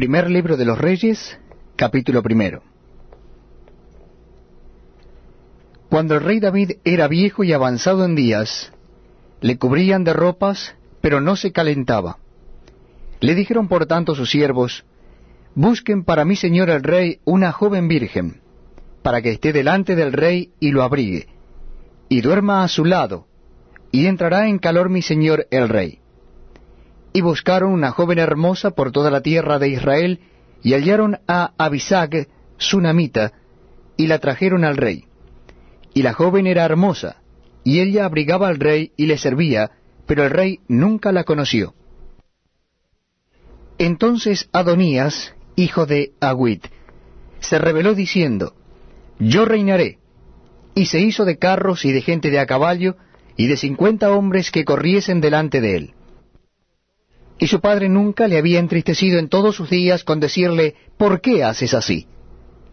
Primer libro de los Reyes, capítulo primero. Cuando el rey David era viejo y avanzado en días, le cubrían de ropas, pero no se calentaba. Le dijeron por tanto sus siervos, Busquen para mi señor el rey una joven virgen, para que esté delante del rey y lo abrigue, y duerma a su lado, y entrará en calor mi señor el rey. Y buscaron una joven hermosa por toda la tierra de Israel, y hallaron a Abisag, sunamita, y la trajeron al rey. Y la joven era hermosa, y ella abrigaba al rey y le servía, pero el rey nunca la conoció. Entonces Adonías, hijo de Agüit, se rebeló diciendo, Yo reinaré. Y se hizo de carros y de gente de a caballo, y de cincuenta hombres que corriesen delante de él. Y su padre nunca le había entristecido en todos sus días con decirle, ¿por qué haces así?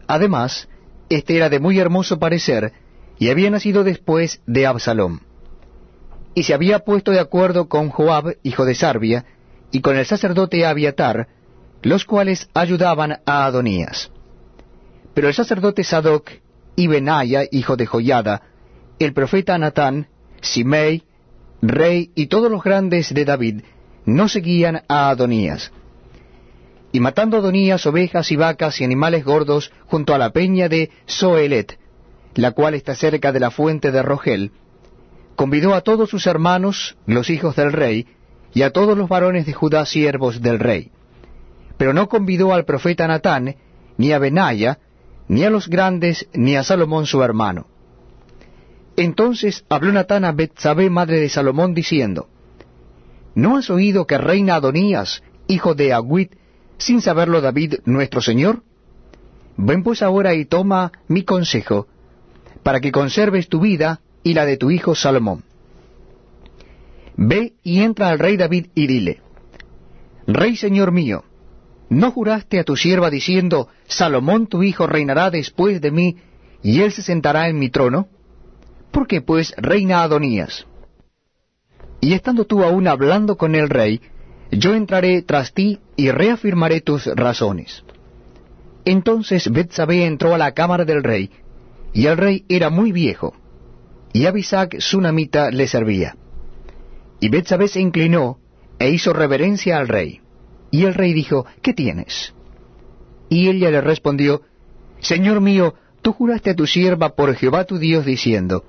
Además, éste era de muy hermoso parecer, y había nacido después de Absalom. Y se había puesto de acuerdo con Joab, hijo de Sarbia, y con el sacerdote Abiatar, los cuales ayudaban a Adonías. Pero el sacerdote Sadoc y Benaya, hijo de Joyada, el profeta Natán, Simei, rey y todos los grandes de David, no seguían a Adonías. Y matando a Adonías ovejas y vacas y animales gordos junto a la peña de Soelet, la cual está cerca de la fuente de Rogel, convidó a todos sus hermanos, los hijos del rey, y a todos los varones de Judá siervos del rey. Pero no convidó al profeta Natán, ni a Benaya, ni a los grandes, ni a Salomón su hermano. Entonces habló Natán a Betsabé, madre de Salomón, diciendo, ¿No has oído que reina Adonías, hijo de Agüit, sin saberlo David nuestro señor? Ven pues ahora y toma mi consejo, para que conserves tu vida y la de tu hijo Salomón. Ve y entra al rey David y dile, Rey señor mío, ¿no juraste a tu sierva diciendo, Salomón tu hijo reinará después de mí, y él se sentará en mi trono? ¿Por qué pues reina Adonías? Y estando tú aún hablando con el rey, yo entraré tras ti y reafirmaré tus razones. Entonces Betsabé entró a la cámara del rey, y el rey era muy viejo, y Abisag sunamita le servía. Y Betsabé se inclinó e hizo reverencia al rey. Y el rey dijo, ¿qué tienes? Y ella le respondió, Señor mío, tú juraste a tu sierva por Jehová tu Dios diciendo,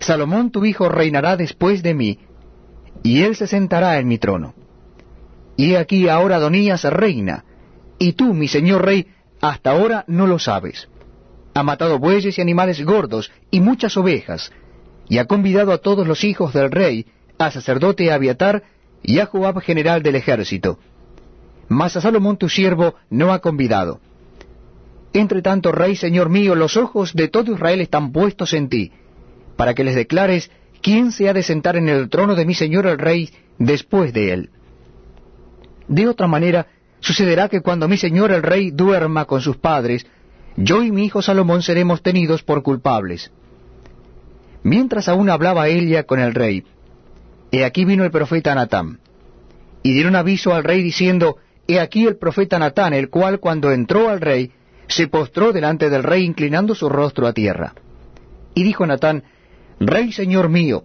Salomón tu hijo reinará después de mí, y él se sentará en mi trono. Y aquí ahora Adonías reina, y tú, mi señor rey, hasta ahora no lo sabes ha matado bueyes y animales gordos y muchas ovejas, y ha convidado a todos los hijos del rey, a sacerdote Abiatar y a Joab general del ejército. Mas a Salomón tu siervo no ha convidado. Entre tanto, rey señor mío, los ojos de todo Israel están puestos en ti, para que les declares quién se ha de sentar en el trono de mi señor el rey después de él. De otra manera, sucederá que cuando mi señor el rey duerma con sus padres, yo y mi hijo Salomón seremos tenidos por culpables. Mientras aún hablaba ella con el rey, he aquí vino el profeta Natán, y dieron aviso al rey diciendo, he aquí el profeta Natán, el cual cuando entró al rey, se postró delante del rey inclinando su rostro a tierra. Y dijo Natán, Rey señor mío,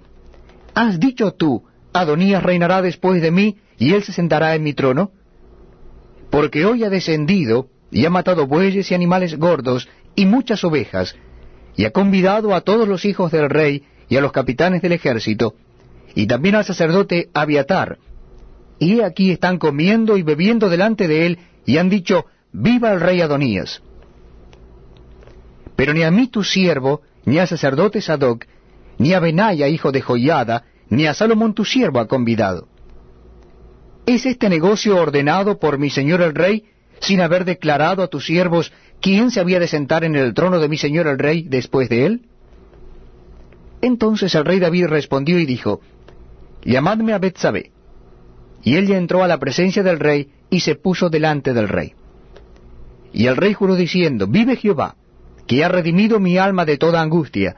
¿has dicho tú, Adonías reinará después de mí, y él se sentará en mi trono? Porque hoy ha descendido y ha matado bueyes y animales gordos y muchas ovejas, y ha convidado a todos los hijos del rey y a los capitanes del ejército, y también al sacerdote Abiatar. Y aquí están comiendo y bebiendo delante de él, y han dicho, Viva el rey Adonías. Pero ni a mí tu siervo, ni al sacerdote Sadoc, ni a Benaya, hijo de Joiada, ni a Salomón tu siervo ha convidado. ¿Es este negocio ordenado por mi señor el rey, sin haber declarado a tus siervos quién se había de sentar en el trono de mi señor el rey después de él? Entonces el rey David respondió y dijo, Llamadme a Betsabé. Y ella entró a la presencia del rey y se puso delante del rey. Y el rey juró diciendo, Vive Jehová, que ha redimido mi alma de toda angustia,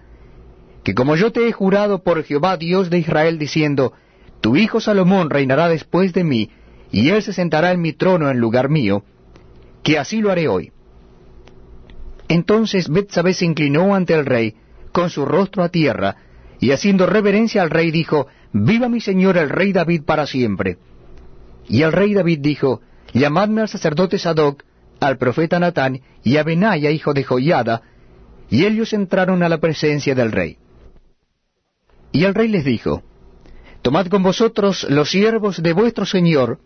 que como yo te he jurado por Jehová Dios de Israel diciendo, Tu hijo Salomón reinará después de mí, y él se sentará en mi trono en lugar mío, que así lo haré hoy. Entonces Betsabé se inclinó ante el rey, con su rostro a tierra, y haciendo reverencia al rey dijo, Viva mi señor el rey David para siempre. Y el rey David dijo, Llamadme al sacerdote Sadoc, al profeta Natán y a Benaya hijo de Joiada, y ellos entraron a la presencia del rey. Y el rey les dijo, Tomad con vosotros los siervos de vuestro señor,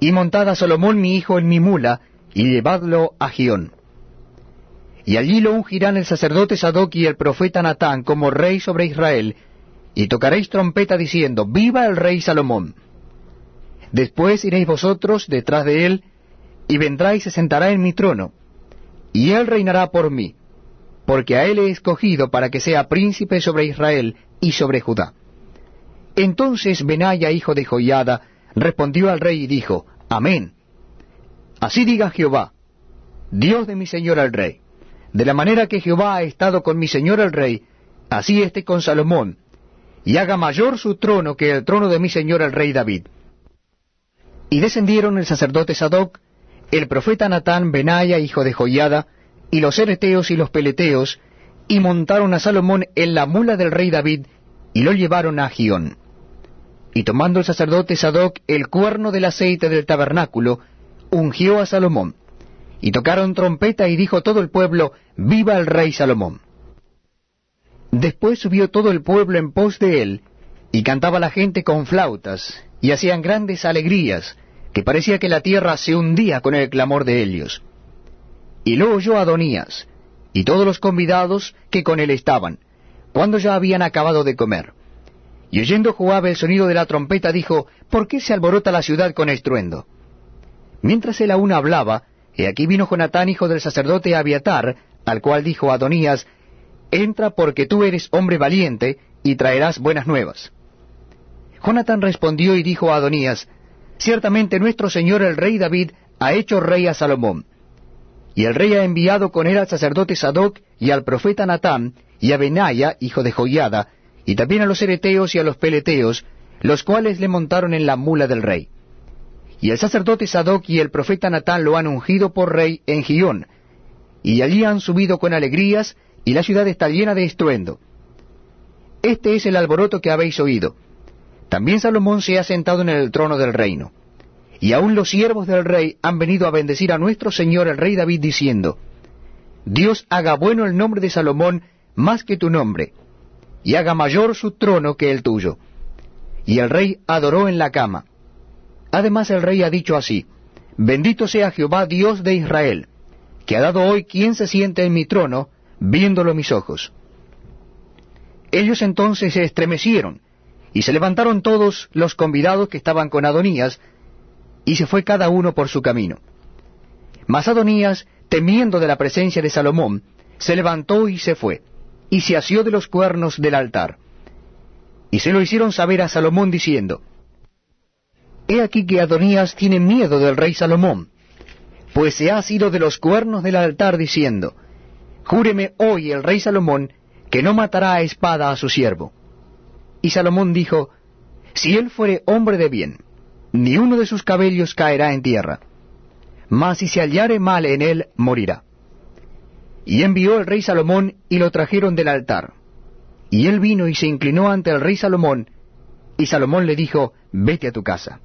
y montad a Salomón mi hijo en mi mula, y llevadlo a Gión. Y allí lo ungirán el sacerdote Sadoc y el profeta Natán como rey sobre Israel, y tocaréis trompeta diciendo, Viva el rey Salomón. Después iréis vosotros detrás de él, y vendrá y se sentará en mi trono, y él reinará por mí, porque a él he escogido para que sea príncipe sobre Israel y sobre Judá. Entonces Benaya, hijo de Joiada, respondió al rey y dijo, Amén. Así diga Jehová, Dios de mi señor el rey, de la manera que Jehová ha estado con mi señor el rey, así esté con Salomón, y haga mayor su trono que el trono de mi señor el rey David. Y descendieron el sacerdote Sadoc, el profeta Natán Benaya, hijo de Joiada, y los ereteos y los peleteos, y montaron a Salomón en la mula del rey David, y lo llevaron a Gión. Y tomando el sacerdote Sadoc el cuerno del aceite del tabernáculo, ungió a Salomón. Y tocaron trompeta y dijo todo el pueblo, Viva el rey Salomón. Después subió todo el pueblo en pos de él, y cantaba la gente con flautas, y hacían grandes alegrías, que parecía que la tierra se hundía con el clamor de ellos. Y lo oyó Adonías, y todos los convidados que con él estaban, cuando ya habían acabado de comer. Y oyendo Joab el sonido de la trompeta, dijo, ¿Por qué se alborota la ciudad con estruendo? Mientras él aún hablaba, he aquí vino Jonatán, hijo del sacerdote Abiatar, al cual dijo Adonías, Entra porque tú eres hombre valiente, y traerás buenas nuevas. Jonatán respondió y dijo a Adonías, Ciertamente nuestro señor el rey David ha hecho rey a Salomón. Y el rey ha enviado con él al sacerdote Sadoc y al profeta Natán y a Benaya, hijo de Joiada, y también a los ereteos y a los peleteos, los cuales le montaron en la mula del rey. Y el sacerdote Sadoc y el profeta Natán lo han ungido por rey en Gión, y allí han subido con alegrías, y la ciudad está llena de estruendo. Este es el alboroto que habéis oído. También Salomón se ha sentado en el trono del reino. Y aun los siervos del rey han venido a bendecir a nuestro Señor el rey David diciendo, Dios haga bueno el nombre de Salomón más que tu nombre, y haga mayor su trono que el tuyo. Y el rey adoró en la cama. Además el rey ha dicho así, Bendito sea Jehová Dios de Israel, que ha dado hoy quien se siente en mi trono, viéndolo mis ojos. Ellos entonces se estremecieron, y se levantaron todos los convidados que estaban con Adonías, y se fue cada uno por su camino. Mas Adonías, temiendo de la presencia de Salomón, se levantó y se fue, y se asió de los cuernos del altar. Y se lo hicieron saber a Salomón diciendo, He aquí que Adonías tiene miedo del rey Salomón, pues se ha asido de los cuernos del altar diciendo, Júreme hoy el rey Salomón que no matará a espada a su siervo. Y Salomón dijo, Si él fuere hombre de bien, ni uno de sus cabellos caerá en tierra, mas si se hallare mal en él, morirá. Y envió el rey Salomón y lo trajeron del altar. Y él vino y se inclinó ante el rey Salomón, y Salomón le dijo, Vete a tu casa.